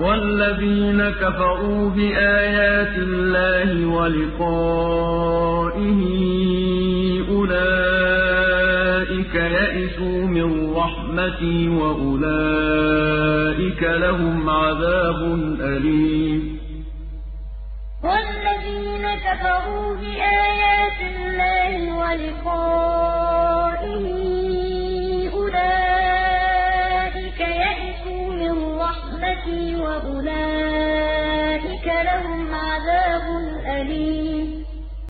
وَالَّذِينَ كَفَرُوا بِآيَاتِ اللَّهِ وَلِقَائِهِ أُولَٰئِكَ يَئِسُوا مِن رَّحْمَتِي وَأُولَٰئِكَ لَهُمْ عَذَابٌ أَلِيمٌ. وَالَّذِينَ كَفَرُوا بِآيَاتِ اللَّهِ وَلِقَائِهِ وَأُولَٰئِكَ لَهُمْ عَذَابٌ